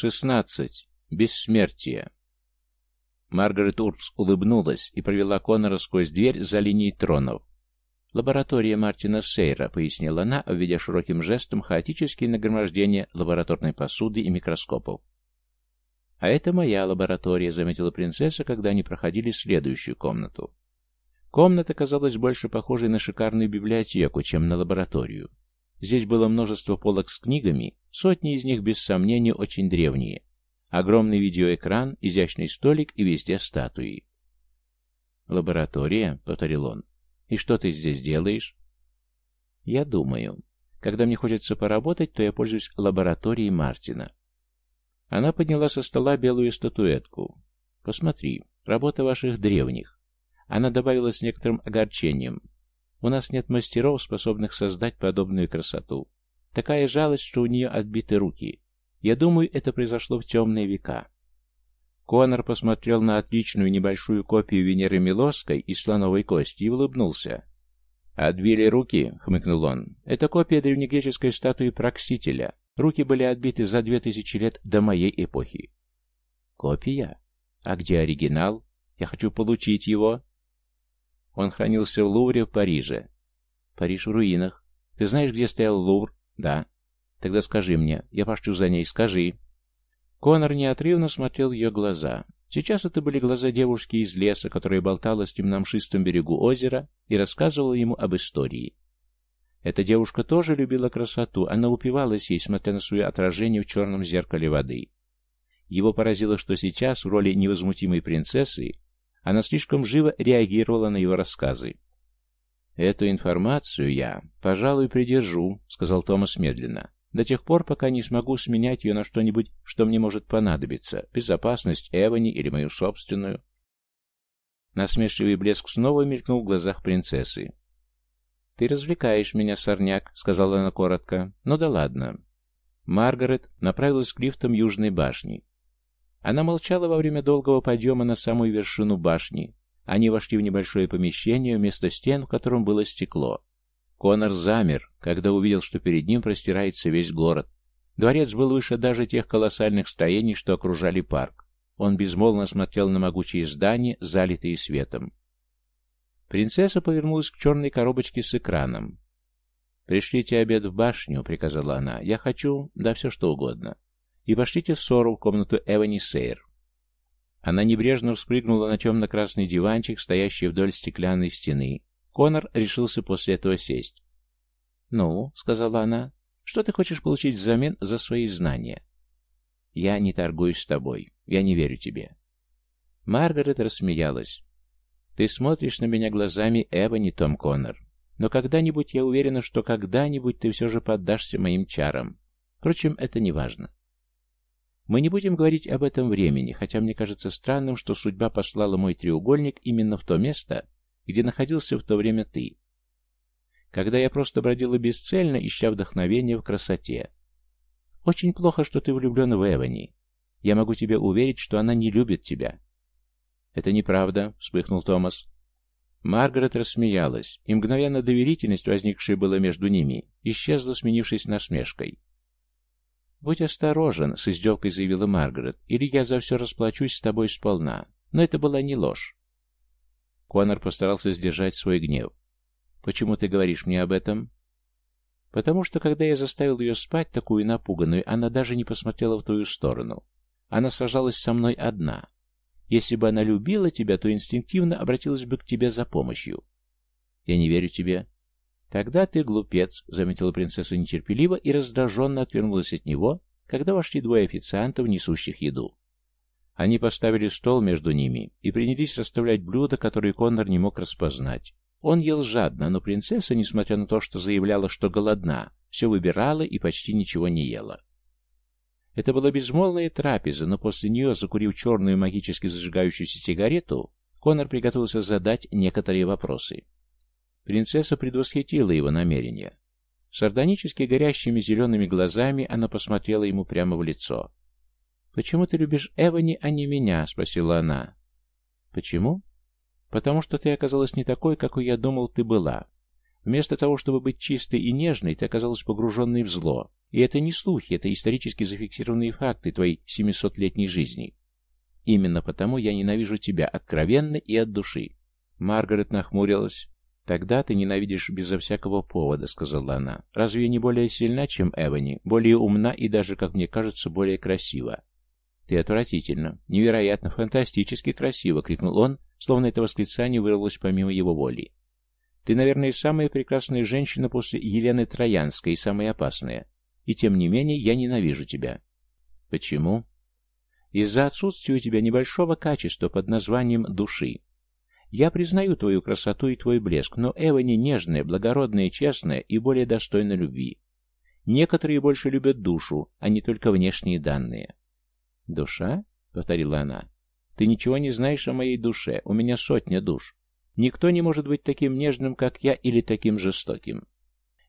Шестнадцать. Бессмертие. Маргарет Урбс улыбнулась и провела Коннора сквозь дверь за линией тронов. «Лаборатория Мартина Сейра», — пояснила она, введя широким жестом хаотические нагромождения лабораторной посуды и микроскопов. «А это моя лаборатория», — заметила принцесса, когда они проходили следующую комнату. Комната казалась больше похожей на шикарную библиотеку, чем на лабораторию. Здесь было множество полок с книгами, сотни из них, без сомнения, очень древние. Огромный видеоэкран, изящный столик и везде статуи. «Лаборатория», — повторил он. «И что ты здесь делаешь?» «Я думаю. Когда мне хочется поработать, то я пользуюсь лабораторией Мартина». Она подняла со стола белую статуэтку. «Посмотри, работа ваших древних». Она добавила с некоторым огорчением. У нас нет мастеров, способных создать подобную красоту. Такая жалость, что у нее отбиты руки. Я думаю, это произошло в темные века. Конор посмотрел на отличную небольшую копию Венеры Милосской из слоновой кости и улыбнулся. «Отбили руки», — хмыкнул он. «Это копия древнегреческой статуи Проксителя. Руки были отбиты за две тысячи лет до моей эпохи». «Копия? А где оригинал? Я хочу получить его». Он хранился в Лувре в Париже. Париж в руинах. Ты знаешь, где стоял Лувр? Да. Тогда скажи мне. Я пошлю за ней. Скажи. Конор неотрывно смотрел в ее глаза. Сейчас это были глаза девушки из леса, которая болтала с темном шистом берегу озера и рассказывала ему об истории. Эта девушка тоже любила красоту, она упивалась ей, смотря на свое отражение в черном зеркале воды. Его поразило, что сейчас в роли невозмутимой принцессы она слишком живо реагировала на его рассказы. «Эту информацию я, пожалуй, придержу», — сказал Томас медленно, «до тех пор, пока не смогу сменять ее на что-нибудь, что мне может понадобиться, безопасность Эвани или мою собственную». Насмешливый блеск снова мелькнул в глазах принцессы. «Ты развлекаешь меня, сорняк», — сказала она коротко. «Ну да ладно». Маргарет направилась к лифтам Южной башни. Она молчала во время долгого подъема на самую вершину башни. Они вошли в небольшое помещение, вместо стен, в котором было стекло. Конор замер, когда увидел, что перед ним простирается весь город. Дворец был выше даже тех колоссальных строений, что окружали парк. Он безмолвно смотрел на могучие здания, залитые светом. Принцесса повернулась к черной коробочке с экраном. «Пришлите обед в башню», — приказала она. «Я хочу, да все что угодно и пошлите ссору в комнату Эвани Сейр. Она небрежно вспрыгнула на темно-красный диванчик, стоящий вдоль стеклянной стены. Конор решился после этого сесть. «Ну», — сказала она, — «что ты хочешь получить взамен за свои знания?» «Я не торгуюсь с тобой. Я не верю тебе». Маргарет рассмеялась. «Ты смотришь на меня глазами Эвани, Том Коннор. Но когда-нибудь я уверена, что когда-нибудь ты все же поддашься моим чарам. Впрочем, это не важно. Мы не будем говорить об этом времени, хотя мне кажется странным, что судьба послала мой треугольник именно в то место, где находился в то время ты. Когда я просто бродила бесцельно, ища вдохновения в красоте. Очень плохо, что ты влюблен в Эвани. Я могу тебе уверить, что она не любит тебя. Это неправда, вспыхнул Томас. Маргарет рассмеялась, и мгновенно доверительность, возникшая была между ними, исчезла, сменившись насмешкой. «Будь осторожен», — с издевкой заявила Маргарет, «или я за все расплачусь с тобой сполна». Но это была не ложь. Конор постарался сдержать свой гнев. «Почему ты говоришь мне об этом?» «Потому что, когда я заставил ее спать, такую напуганную, она даже не посмотрела в твою сторону. Она сражалась со мной одна. Если бы она любила тебя, то инстинктивно обратилась бы к тебе за помощью. Я не верю тебе. «Тогда ты глупец», — заметила принцесса нетерпеливо и раздраженно отвернулась от него, когда вошли двое официантов, несущих еду. Они поставили стол между ними и принялись расставлять блюда, которые Коннор не мог распознать. Он ел жадно, но принцесса, несмотря на то, что заявляла, что голодна, все выбирала и почти ничего не ела. Это была безмолвная трапеза, но после нее, закурив черную магически зажигающуюся сигарету, Коннор приготовился задать некоторые вопросы. Принцесса предвосхитила его намерение. Сардонически горящими зелеными глазами она посмотрела ему прямо в лицо. «Почему ты любишь Эвани, а не меня?» — спросила она. «Почему?» «Потому что ты оказалась не такой, какой я думал ты была. Вместо того, чтобы быть чистой и нежной, ты оказалась погруженной в зло. И это не слухи, это исторически зафиксированные факты твоей 700-летней жизни. Именно потому я ненавижу тебя откровенно и от души. Маргарет нахмурилась. «Тогда ты ненавидишь безо всякого повода», — сказала она. «Разве я не более сильна, чем Эвани, более умна и даже, как мне кажется, более красива?» «Ты отвратительно, невероятно, фантастически красиво!» — крикнул он, словно это восклицание вырвалось помимо его воли. «Ты, наверное, самая прекрасная женщина после Елены Троянской и самая опасная. И тем не менее я ненавижу тебя». «Почему?» «Из-за отсутствия у тебя небольшого качества под названием души. Я признаю твою красоту и твой блеск, но Эвани нежная, благородная, честная и более достойна любви. Некоторые больше любят душу, а не только внешние данные. «Душа?» — повторила она. «Ты ничего не знаешь о моей душе. У меня сотня душ. Никто не может быть таким нежным, как я, или таким жестоким».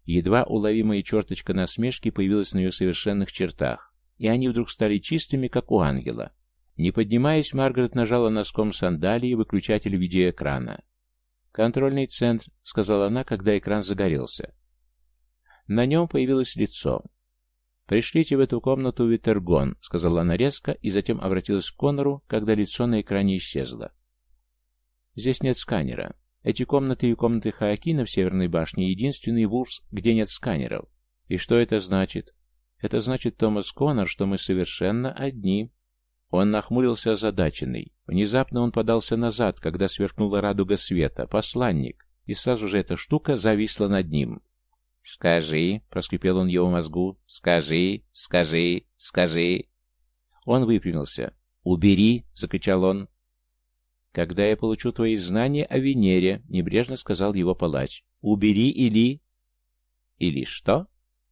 Едва уловимая черточка насмешки появилась на ее совершенных чертах, и они вдруг стали чистыми, как у ангела. Не поднимаясь, Маргарет нажала носком сандалии выключатель видеоэкрана. «Контрольный центр», — сказала она, когда экран загорелся. На нем появилось лицо. «Пришлите в эту комнату Витергон», — сказала она резко, и затем обратилась к Конору, когда лицо на экране исчезло. «Здесь нет сканера. Эти комнаты и комнаты Хаакина в Северной башне — единственный вурс, где нет сканеров. И что это значит? Это значит, Томас Коннор, что мы совершенно одни». Он нахмурился озадаченный. Внезапно он подался назад, когда сверкнула радуга света. Посланник. И сразу же эта штука зависла над ним. «Скажи», — проскрипел он его мозгу, — «скажи, скажи, скажи». Он выпрямился. «Убери!» — закричал он. «Когда я получу твои знания о Венере», — небрежно сказал его палач. «Убери или...» «Или что?»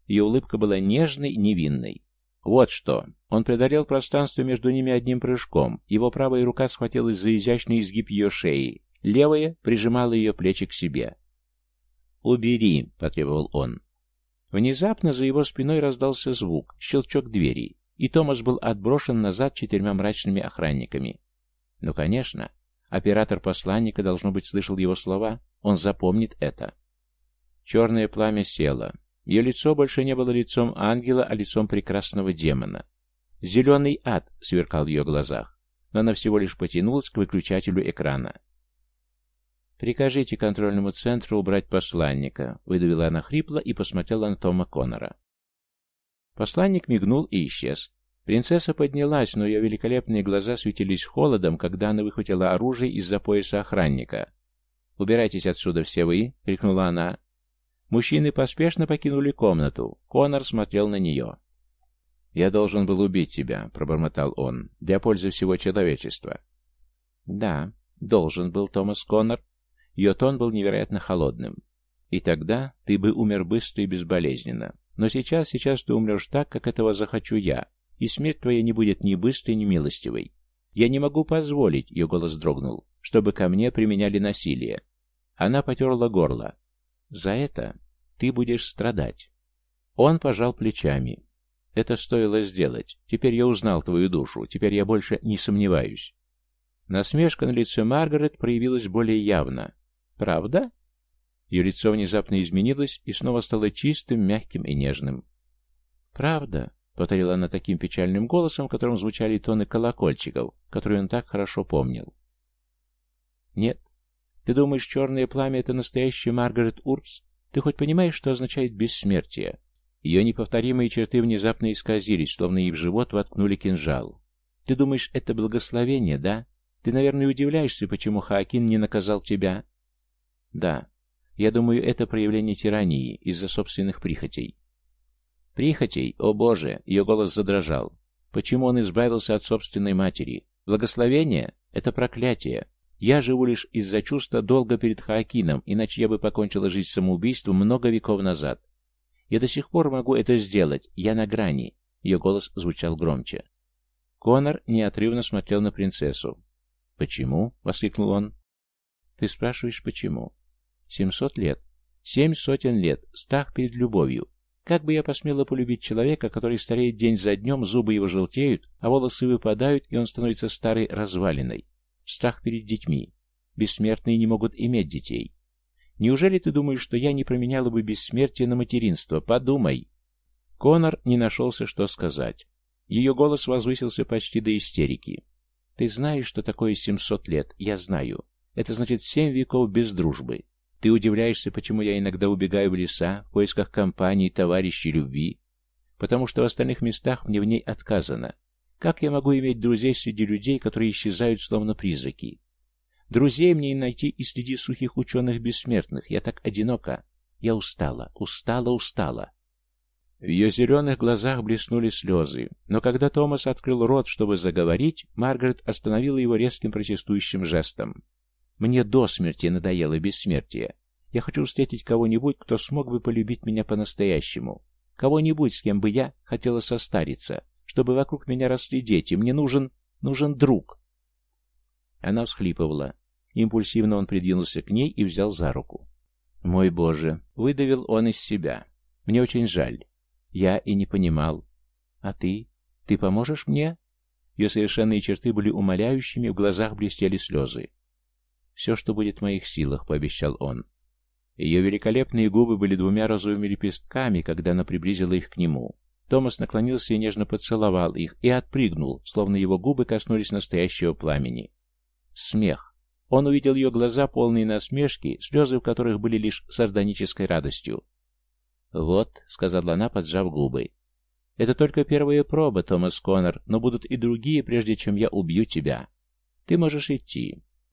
Ее улыбка была нежной, невинной. Вот что. Он преодолел пространство между ними одним прыжком. Его правая рука схватилась за изящный изгиб ее шеи. Левая прижимала ее плечи к себе. «Убери», — потребовал он. Внезапно за его спиной раздался звук, щелчок двери, и Томас был отброшен назад четырьмя мрачными охранниками. Ну, конечно, оператор посланника, должно быть, слышал его слова, он запомнит это. Черное пламя село. Ее лицо больше не было лицом ангела, а лицом прекрасного демона. Зеленый ад сверкал в ее глазах, но она всего лишь потянулась к выключателю экрана. «Прикажите контрольному центру убрать посланника», — выдавила она хрипло и посмотрела на Тома Коннора. Посланник мигнул и исчез. Принцесса поднялась, но ее великолепные глаза светились холодом, когда она выхватила оружие из-за пояса охранника. «Убирайтесь отсюда все вы!» — крикнула она. Мужчины поспешно покинули комнату. Конор смотрел на нее. «Я должен был убить тебя», — пробормотал он, — «для пользы всего человечества». «Да, должен был Томас Коннор». Ее тон был невероятно холодным. «И тогда ты бы умер быстро и безболезненно. Но сейчас, сейчас ты умрешь так, как этого захочу я, и смерть твоя не будет ни быстрой, ни милостивой. Я не могу позволить, — ее голос дрогнул, — чтобы ко мне применяли насилие». Она потерла горло. За это ты будешь страдать. Он пожал плечами. Это стоило сделать. Теперь я узнал твою душу. Теперь я больше не сомневаюсь. Насмешка на лице Маргарет проявилась более явно. Правда? Ее лицо внезапно изменилось и снова стало чистым, мягким и нежным. «Правда», — повторила она таким печальным голосом, в котором звучали тоны колокольчиков, которые он так хорошо помнил. «Нет, ты думаешь, черное пламя — это настоящий Маргарет Урбс? Ты хоть понимаешь, что означает бессмертие?» Ее неповторимые черты внезапно исказились, словно ей в живот воткнули кинжал. «Ты думаешь, это благословение, да? Ты, наверное, удивляешься, почему Хаакин не наказал тебя?» «Да. Я думаю, это проявление тирании из-за собственных прихотей». «Прихотей? О боже!» — ее голос задрожал. «Почему он избавился от собственной матери? Благословение? Это проклятие. Я живу лишь из-за чувства долга перед Хаакином, иначе я бы покончила жизнь самоубийством много веков назад. Я до сих пор могу это сделать. Я на грани. Ее голос звучал громче. Конор неотрывно смотрел на принцессу. «Почему?» — воскликнул он. «Ты спрашиваешь, почему?» «Семьсот лет. Семь сотен лет. Страх перед любовью. Как бы я посмела полюбить человека, который стареет день за днем, зубы его желтеют, а волосы выпадают, и он становится старой развалиной? Страх перед детьми. Бессмертные не могут иметь детей. Неужели ты думаешь, что я не променяла бы бессмертие на материнство? Подумай!» Конор не нашелся, что сказать. Ее голос возвысился почти до истерики. «Ты знаешь, что такое семьсот лет? Я знаю. Это значит семь веков без дружбы. Ты удивляешься, почему я иногда убегаю в леса в поисках компании, товарищей, любви? Потому что в остальных местах мне в ней отказано. Как я могу иметь друзей среди людей, которые исчезают словно призраки? Друзей мне и найти и среди сухих ученых бессмертных. Я так одинока. Я устала, устала, устала. В ее зеленых глазах блеснули слезы, но когда Томас открыл рот, чтобы заговорить, Маргарет остановила его резким протестующим жестом. «Мне до смерти надоело бессмертие. Я хочу встретить кого-нибудь, кто смог бы полюбить меня по-настоящему. Кого-нибудь, с кем бы я хотела состариться, чтобы вокруг меня росли дети. Мне нужен... нужен друг. Она всхлипывала. Импульсивно он придвинулся к ней и взял за руку. «Мой Боже!» — выдавил он из себя. «Мне очень жаль. Я и не понимал. А ты? Ты поможешь мне?» Ее совершенные черты были умоляющими, в глазах блестели слезы. «Все, что будет в моих силах», — пообещал он. Ее великолепные губы были двумя розовыми лепестками, когда она приблизила их к нему. Томас наклонился и нежно поцеловал их, и отпрыгнул, словно его губы коснулись настоящего пламени. Смех. Он увидел ее глаза, полные насмешки, слезы в которых были лишь сардонической радостью. «Вот», — сказала она, поджав губы, — «это только первая проба, Томас Коннор, но будут и другие, прежде чем я убью тебя. Ты можешь идти.